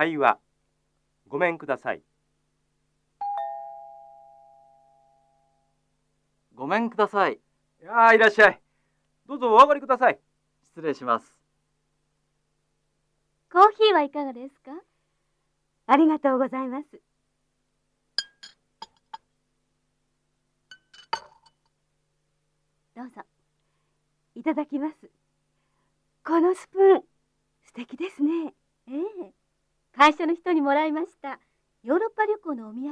会話ごめんくださいごめんください。いやいらっしゃいどうぞお上がりください失礼します。コーヒーはいかがですか？ありがとうございます。どうぞ。いただきます。このスプーン、会社の人にもらいました。ヨーロッパ旅行のお土産。